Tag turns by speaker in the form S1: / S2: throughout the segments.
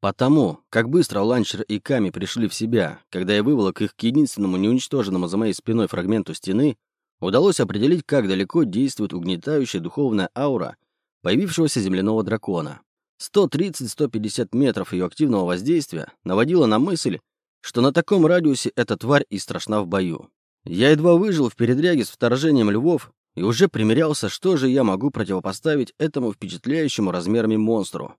S1: Потому, как быстро Ланчер и Ками пришли в себя, когда я выволок их к единственному неуничтоженному за моей спиной фрагменту стены, удалось определить, как далеко действует угнетающая духовная аура появившегося земляного дракона. 130-150 метров ее активного воздействия наводило на мысль, что на таком радиусе эта тварь и страшна в бою. Я едва выжил в передряге с вторжением львов и уже примерялся, что же я могу противопоставить этому впечатляющему размерами монстру.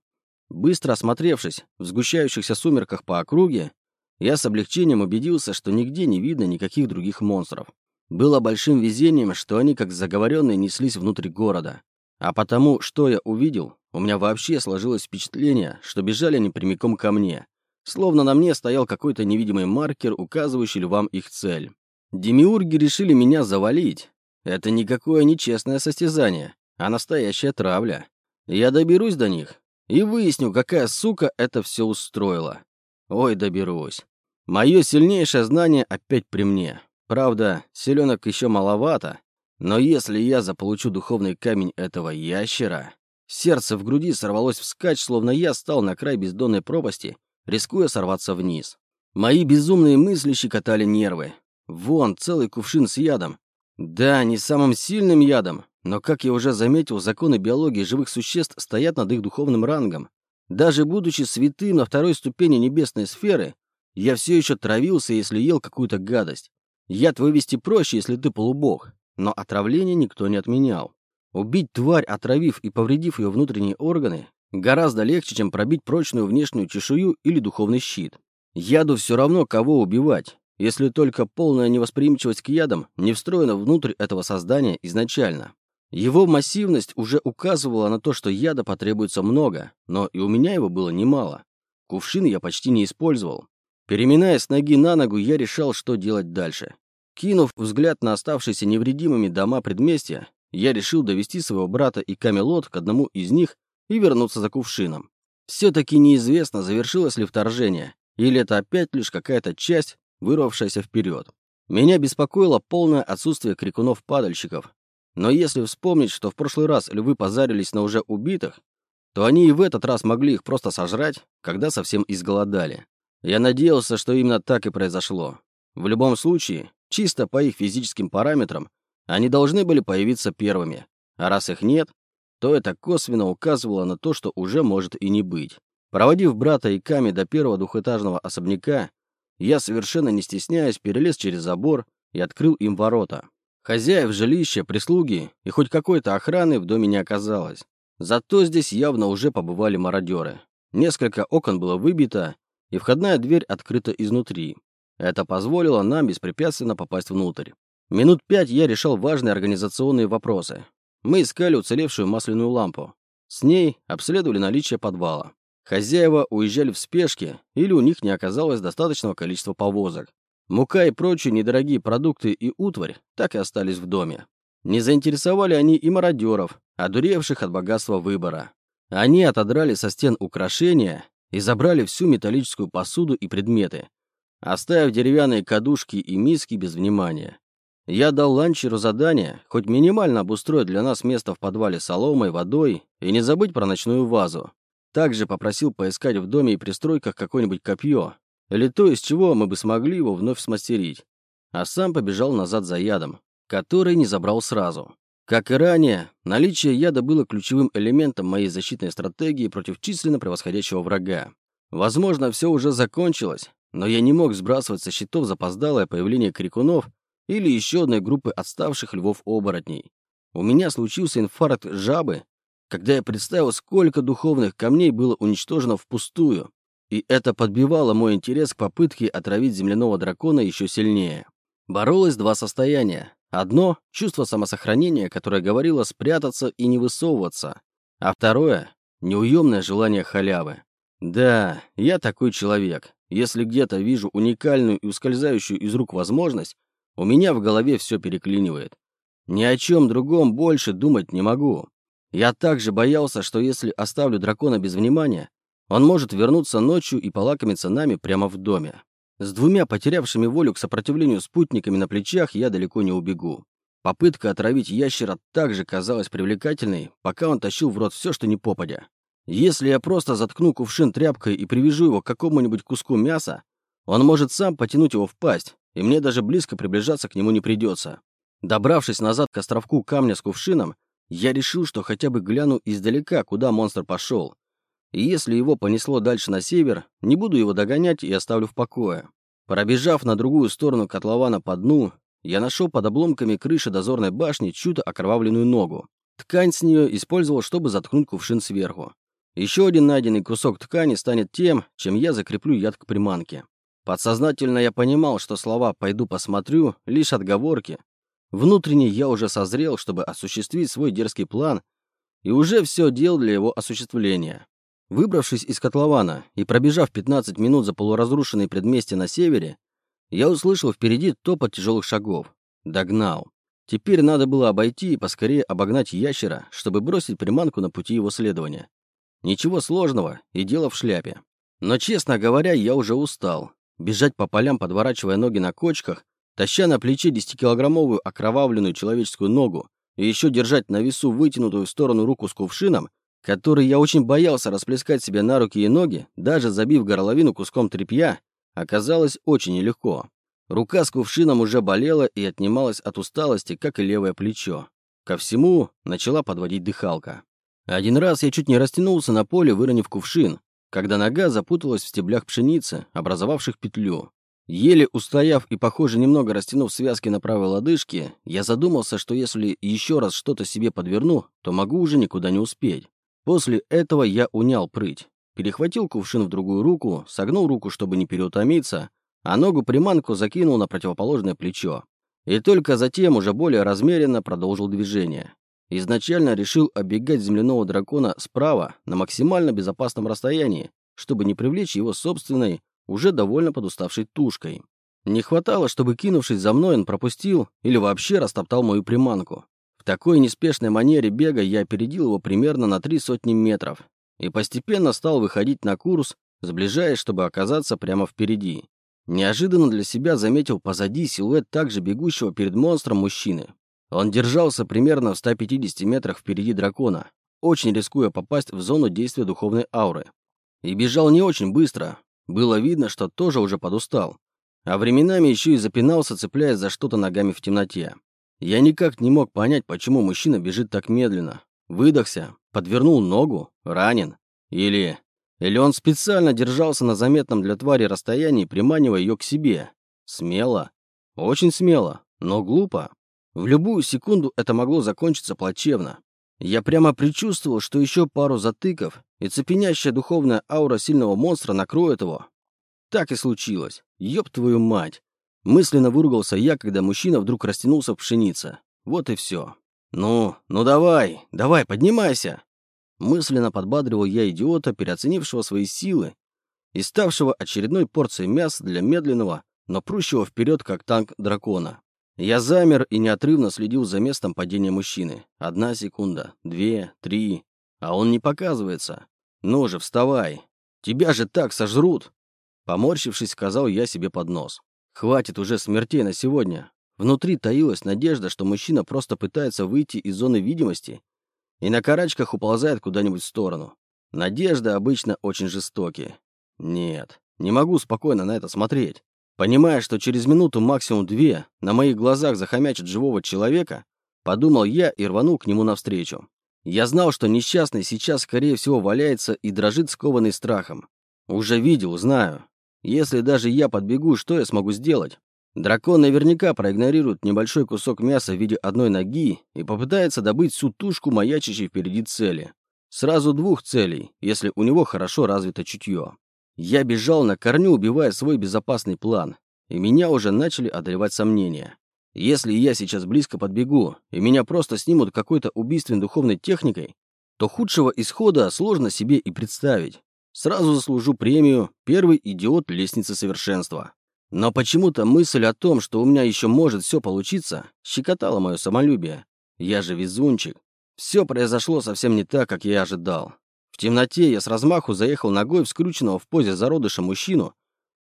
S1: Быстро осмотревшись в сгущающихся сумерках по округе, я с облегчением убедился, что нигде не видно никаких других монстров. Было большим везением, что они, как заговоренные, неслись внутрь города. А потому, что я увидел, у меня вообще сложилось впечатление, что бежали они прямиком ко мне. Словно на мне стоял какой-то невидимый маркер, указывающий львам их цель. Демиурги решили меня завалить. Это никакое нечестное состязание, а настоящая травля. Я доберусь до них и выясню, какая сука это все устроила. Ой, доберусь. Мое сильнейшее знание опять при мне. Правда, селенок еще маловато, но если я заполучу духовный камень этого ящера... Сердце в груди сорвалось вскачь, словно я стал на край бездонной пропасти, рискуя сорваться вниз. Мои безумные мысли щекотали нервы. Вон, целый кувшин с ядом. Да, не самым сильным ядом, но, как я уже заметил, законы биологии живых существ стоят над их духовным рангом. Даже будучи святым на второй ступени небесной сферы, я все еще травился, если ел какую-то гадость. Яд вывести проще, если ты полубог. Но отравление никто не отменял. Убить тварь, отравив и повредив ее внутренние органы, гораздо легче, чем пробить прочную внешнюю чешую или духовный щит. Яду все равно, кого убивать, если только полная невосприимчивость к ядам не встроена внутрь этого создания изначально. Его массивность уже указывала на то, что яда потребуется много, но и у меня его было немало. Кувшин я почти не использовал. Переминая с ноги на ногу, я решал, что делать дальше. Кинув взгляд на оставшиеся невредимыми дома предместья, я решил довести своего брата и Камелот к одному из них и вернуться за кувшином. Все-таки неизвестно, завершилось ли вторжение, или это опять лишь какая-то часть, вырвавшаяся вперед. Меня беспокоило полное отсутствие крикунов-падальщиков. Но если вспомнить, что в прошлый раз львы позарились на уже убитых, то они и в этот раз могли их просто сожрать, когда совсем изголодали. Я надеялся, что именно так и произошло. В любом случае, Чисто по их физическим параметрам они должны были появиться первыми, а раз их нет, то это косвенно указывало на то, что уже может и не быть. Проводив брата и Ками до первого двухэтажного особняка, я, совершенно не стесняясь, перелез через забор и открыл им ворота. Хозяев жилища, прислуги и хоть какой-то охраны в доме не оказалось. Зато здесь явно уже побывали мародеры. Несколько окон было выбито, и входная дверь открыта изнутри. Это позволило нам беспрепятственно попасть внутрь. Минут пять я решал важные организационные вопросы. Мы искали уцелевшую масляную лампу. С ней обследовали наличие подвала. Хозяева уезжали в спешке, или у них не оказалось достаточного количества повозок. Мука и прочие недорогие продукты и утварь так и остались в доме. Не заинтересовали они и мародеров, одуревших от богатства выбора. Они отодрали со стен украшения и забрали всю металлическую посуду и предметы, оставив деревянные кадушки и миски без внимания. Я дал ланчеру задание хоть минимально обустроить для нас место в подвале соломой, водой и не забыть про ночную вазу. Также попросил поискать в доме и пристройках какое-нибудь копье, или то, из чего мы бы смогли его вновь смастерить. А сам побежал назад за ядом, который не забрал сразу. Как и ранее, наличие яда было ключевым элементом моей защитной стратегии против численно превосходящего врага. Возможно, все уже закончилось, но я не мог сбрасывать со счетов запоздалое появление крикунов или еще одной группы отставших львов-оборотней. У меня случился инфаркт жабы, когда я представил, сколько духовных камней было уничтожено впустую, и это подбивало мой интерес к попытке отравить земляного дракона еще сильнее. Боролось два состояния. Одно — чувство самосохранения, которое говорило спрятаться и не высовываться, а второе — неуемное желание халявы. Да, я такой человек. Если где-то вижу уникальную и ускользающую из рук возможность, у меня в голове все переклинивает. Ни о чем другом больше думать не могу. Я также боялся, что если оставлю дракона без внимания, он может вернуться ночью и полакомиться нами прямо в доме. С двумя потерявшими волю к сопротивлению спутниками на плечах я далеко не убегу. Попытка отравить ящера также казалась привлекательной, пока он тащил в рот все, что не попадя. Если я просто заткну кувшин тряпкой и привяжу его к какому-нибудь куску мяса, он может сам потянуть его в пасть, и мне даже близко приближаться к нему не придется. Добравшись назад к островку камня с кувшином, я решил, что хотя бы гляну издалека, куда монстр пошел. И если его понесло дальше на север, не буду его догонять и оставлю в покое. Пробежав на другую сторону котлована по дну, я нашел под обломками крыши дозорной башни чью-то окровавленную ногу. Ткань с нее использовал, чтобы заткнуть кувшин сверху. Еще один найденный кусок ткани станет тем, чем я закреплю яд к приманке. Подсознательно я понимал, что слова «пойду посмотрю» — лишь отговорки. Внутренне я уже созрел, чтобы осуществить свой дерзкий план, и уже все делал для его осуществления. Выбравшись из котлована и пробежав 15 минут за полуразрушенные предместья на севере, я услышал впереди топот тяжелых шагов. Догнал. Теперь надо было обойти и поскорее обогнать ящера, чтобы бросить приманку на пути его следования. Ничего сложного, и дело в шляпе. Но, честно говоря, я уже устал. Бежать по полям, подворачивая ноги на кочках, таща на плече десятикилограммовую окровавленную человеческую ногу и еще держать на весу вытянутую в сторону руку с кувшином, который я очень боялся расплескать себе на руки и ноги, даже забив горловину куском тряпья, оказалось очень нелегко. Рука с кувшином уже болела и отнималась от усталости, как и левое плечо. Ко всему начала подводить дыхалка. Один раз я чуть не растянулся на поле, выронив кувшин, когда нога запуталась в стеблях пшеницы, образовавших петлю. Еле устояв и, похоже, немного растянув связки на правой лодыжке, я задумался, что если еще раз что-то себе подверну, то могу уже никуда не успеть. После этого я унял прыть, перехватил кувшин в другую руку, согнул руку, чтобы не переутомиться, а ногу-приманку закинул на противоположное плечо. И только затем уже более размеренно продолжил движение. Изначально решил оббегать земляного дракона справа на максимально безопасном расстоянии, чтобы не привлечь его собственной, уже довольно подуставшей тушкой. Не хватало, чтобы, кинувшись за мной, он пропустил или вообще растоптал мою приманку. В такой неспешной манере бега я опередил его примерно на три сотни метров и постепенно стал выходить на курс, сближаясь, чтобы оказаться прямо впереди. Неожиданно для себя заметил позади силуэт также бегущего перед монстром мужчины. Он держался примерно в 150 метрах впереди дракона, очень рискуя попасть в зону действия духовной ауры. И бежал не очень быстро. Было видно, что тоже уже подустал. А временами еще и запинался, цепляясь за что-то ногами в темноте. Я никак не мог понять, почему мужчина бежит так медленно. Выдохся, подвернул ногу, ранен. Или... Или он специально держался на заметном для твари расстоянии, приманивая ее к себе. Смело. Очень смело, но глупо. В любую секунду это могло закончиться плачевно. Я прямо предчувствовал, что еще пару затыков, и цепенящая духовная аура сильного монстра накроет его. Так и случилось. Ёб твою мать. Мысленно выругался я, когда мужчина вдруг растянулся в пшенице. Вот и все. «Ну, ну давай, давай, поднимайся!» Мысленно подбадривал я идиота, переоценившего свои силы и ставшего очередной порцией мяса для медленного, но прущего вперед, как танк дракона. Я замер и неотрывно следил за местом падения мужчины. Одна секунда, две, три. А он не показывается. Ну же, вставай. Тебя же так сожрут. Поморщившись, сказал я себе под нос. Хватит уже смертей на сегодня. Внутри таилась надежда, что мужчина просто пытается выйти из зоны видимости и на карачках уползает куда-нибудь в сторону. Надежды обычно очень жестокие. Нет, не могу спокойно на это смотреть. Понимая, что через минуту, максимум две, на моих глазах захомячат живого человека, подумал я и рванул к нему навстречу. Я знал, что несчастный сейчас, скорее всего, валяется и дрожит, скованный страхом. Уже видел, знаю. Если даже я подбегу, что я смогу сделать? Дракон наверняка проигнорирует небольшой кусок мяса в виде одной ноги и попытается добыть всю тушку маячащей впереди цели. Сразу двух целей, если у него хорошо развито чутье. Я бежал на корню, убивая свой безопасный план, и меня уже начали одолевать сомнения. Если я сейчас близко подбегу, и меня просто снимут какой-то убийственной духовной техникой, то худшего исхода сложно себе и представить. Сразу заслужу премию «Первый идиот лестницы совершенства». Но почему-то мысль о том, что у меня еще может все получиться, щекотала мое самолюбие. Я же везунчик. Все произошло совсем не так, как я ожидал. В темноте я с размаху заехал ногой в скрюченного в позе зародыша мужчину,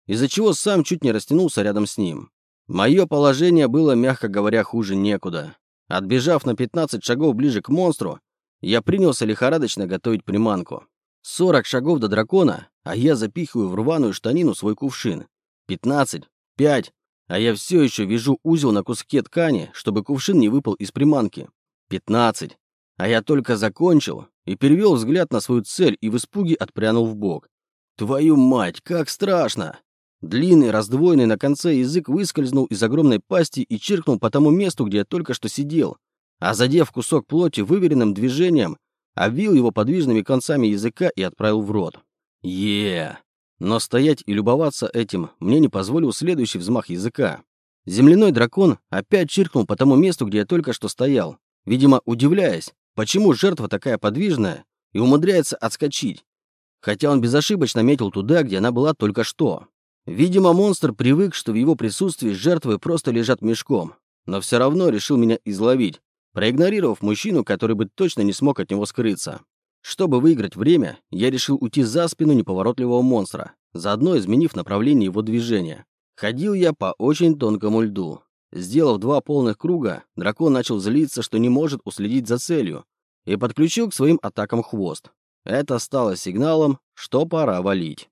S1: из-за чего сам чуть не растянулся рядом с ним. Мое положение было, мягко говоря, хуже некуда. Отбежав на 15 шагов ближе к монстру, я принялся лихорадочно готовить приманку. Сорок шагов до дракона, а я запихиваю в рваную штанину свой кувшин. Пятнадцать, пять, а я все еще вяжу узел на куске ткани, чтобы кувшин не выпал из приманки. Пятнадцать, а я только закончил и перевел взгляд на свою цель и в испуге отпрянул в бок. Твою мать, как страшно! Длинный, раздвоенный на конце язык выскользнул из огромной пасти и чиркнул по тому месту, где я только что сидел, а задев кусок плоти выверенным движением, обвил его подвижными концами языка и отправил в рот. е Но стоять и любоваться этим мне не позволил следующий взмах языка. Земляной дракон опять чиркнул по тому месту, где я только что стоял, видимо, удивляясь, почему жертва такая подвижная и умудряется отскочить, хотя он безошибочно метил туда, где она была только что. Видимо, монстр привык, что в его присутствии жертвы просто лежат мешком, но все равно решил меня изловить, проигнорировав мужчину, который бы точно не смог от него скрыться. Чтобы выиграть время, я решил уйти за спину неповоротливого монстра, заодно изменив направление его движения. Ходил я по очень тонкому льду. Сделав два полных круга, дракон начал злиться, что не может уследить за целью, и подключил к своим атакам хвост. Это стало сигналом, что пора валить.